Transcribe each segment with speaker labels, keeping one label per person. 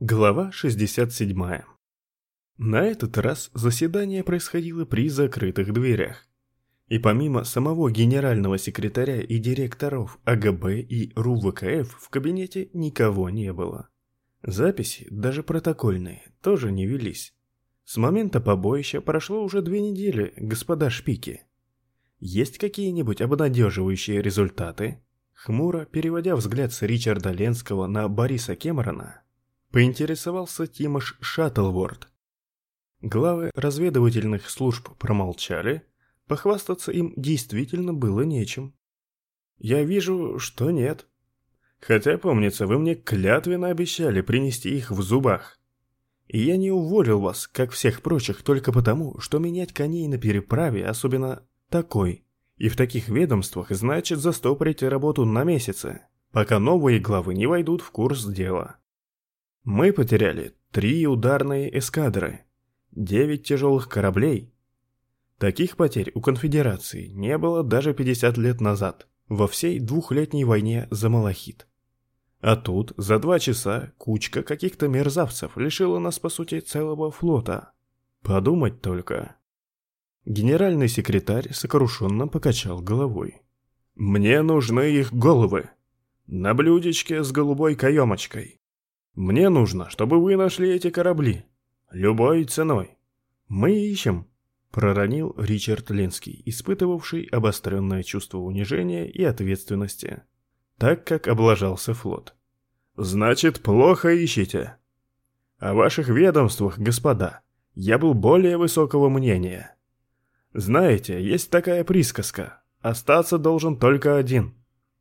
Speaker 1: Глава 67. На этот раз заседание происходило при закрытых дверях. И помимо самого генерального секретаря и директоров АГБ и РУВКФ в кабинете никого не было. Записи, даже протокольные, тоже не велись. С момента побоища прошло уже две недели, господа шпики. Есть какие-нибудь обнадеживающие результаты? Хмуро, переводя взгляд с Ричарда Ленского на Бориса Кемерона, Поинтересовался Тимош Шаттлворд. Главы разведывательных служб промолчали, похвастаться им действительно было нечем. «Я вижу, что нет. Хотя, помнится, вы мне клятвенно обещали принести их в зубах. И я не уволил вас, как всех прочих, только потому, что менять коней на переправе, особенно такой, и в таких ведомствах, значит застопорить работу на месяцы, пока новые главы не войдут в курс дела. Мы потеряли три ударные эскадры, девять тяжелых кораблей. Таких потерь у конфедерации не было даже 50 лет назад, во всей двухлетней войне за Малахит. А тут за два часа кучка каких-то мерзавцев лишила нас по сути целого флота. Подумать только. Генеральный секретарь сокрушенно покачал головой. «Мне нужны их головы. На блюдечке с голубой каемочкой. Мне нужно, чтобы вы нашли эти корабли. Любой ценой. Мы ищем, проронил Ричард Ленский, испытывавший обостренное чувство унижения и ответственности, так как облажался флот. Значит, плохо ищете. О ваших ведомствах, господа, я был более высокого мнения. Знаете, есть такая присказка. Остаться должен только один.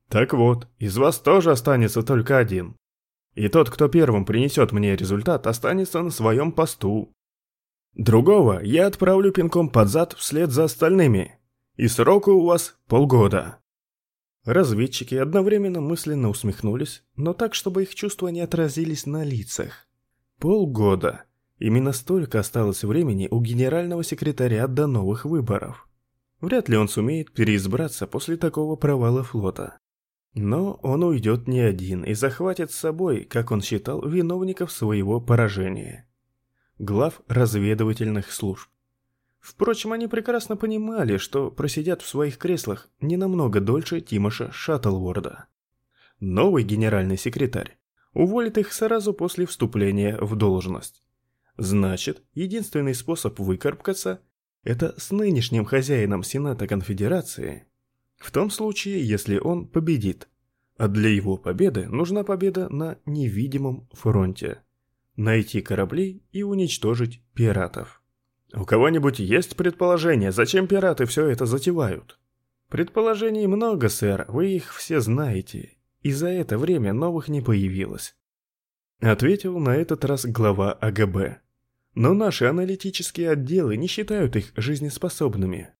Speaker 1: Так вот, из вас тоже останется только один. И тот, кто первым принесет мне результат, останется на своем посту. Другого я отправлю пинком под зад вслед за остальными. И сроку у вас полгода. Разведчики одновременно мысленно усмехнулись, но так, чтобы их чувства не отразились на лицах. Полгода. Именно столько осталось времени у генерального секретаря до новых выборов. Вряд ли он сумеет переизбраться после такого провала флота. Но он уйдет не один и захватит с собой, как он считал, виновников своего поражения. Глав разведывательных служб. Впрочем, они прекрасно понимали, что просидят в своих креслах не намного дольше Тимоша Шаттлворда. Новый генеральный секретарь уволит их сразу после вступления в должность. Значит, единственный способ выкарабкаться – это с нынешним хозяином Сената Конфедерации – в том случае, если он победит. А для его победы нужна победа на невидимом фронте. Найти корабли и уничтожить пиратов. У кого-нибудь есть предположение, зачем пираты все это затевают? Предположений много, сэр, вы их все знаете. И за это время новых не появилось. Ответил на этот раз глава АГБ. Но наши аналитические отделы не считают их жизнеспособными.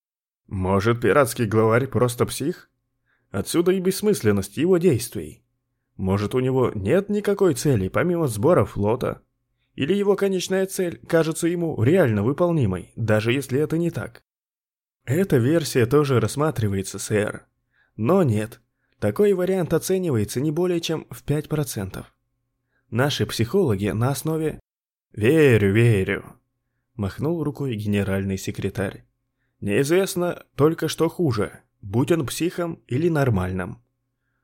Speaker 1: Может, пиратский главарь просто псих? Отсюда и бессмысленность его действий. Может, у него нет никакой цели, помимо сбора флота? Или его конечная цель кажется ему реально выполнимой, даже если это не так? Эта версия тоже рассматривается, сэр. Но нет, такой вариант оценивается не более чем в 5%. Наши психологи на основе... «Верю, верю», — махнул рукой генеральный секретарь. Неизвестно только что хуже, будь он психом или нормальным.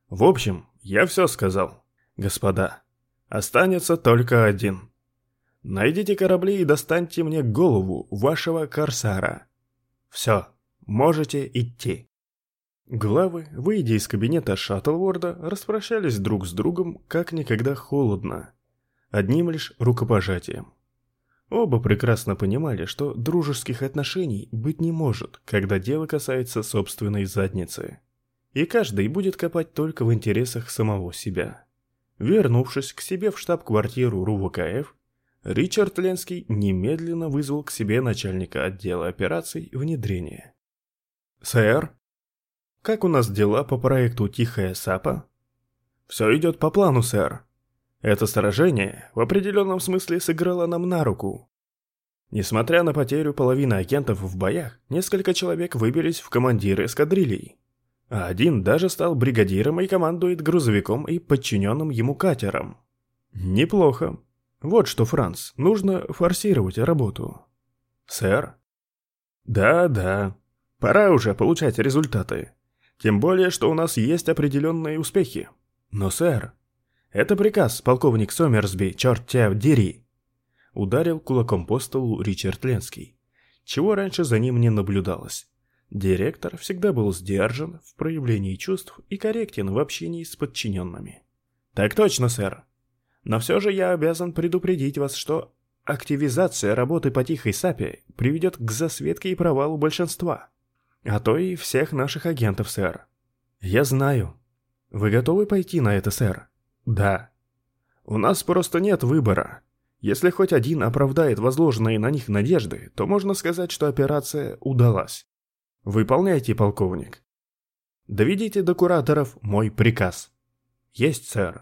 Speaker 1: В общем, я все сказал. Господа, останется только один. Найдите корабли и достаньте мне голову вашего корсара. Все, можете идти. Главы, выйдя из кабинета Шаттлворда, распрощались друг с другом как никогда холодно. Одним лишь рукопожатием. Оба прекрасно понимали, что дружеских отношений быть не может, когда дело касается собственной задницы. И каждый будет копать только в интересах самого себя. Вернувшись к себе в штаб-квартиру РУВКФ, Ричард Ленский немедленно вызвал к себе начальника отдела операций внедрения. «Сэр, как у нас дела по проекту «Тихая сапа»?» «Все идет по плану, сэр», это сражение в определенном смысле сыграло нам на руку. Несмотря на потерю половины агентов в боях, несколько человек выбились в командиры эскадрилий. А один даже стал бригадиром и командует грузовиком и подчиненным ему катером. Неплохо. Вот что, Франц, нужно форсировать работу. Сэр? Да-да, пора уже получать результаты. Тем более, что у нас есть определенные успехи. Но, сэр, это приказ, полковник Сомерсби, черт тебя дери. Ударил кулаком по столу Ричард Ленский, чего раньше за ним не наблюдалось. Директор всегда был сдержан в проявлении чувств и корректен в общении с подчиненными. «Так точно, сэр. Но все же я обязан предупредить вас, что активизация работы по тихой сапе приведет к засветке и провалу большинства. А то и всех наших агентов, сэр. Я знаю. Вы готовы пойти на это, сэр? Да. У нас просто нет выбора. Если хоть один оправдает возложенные на них надежды, то можно сказать, что операция удалась. Выполняйте, полковник. Доведите до кураторов мой приказ. Есть, сэр.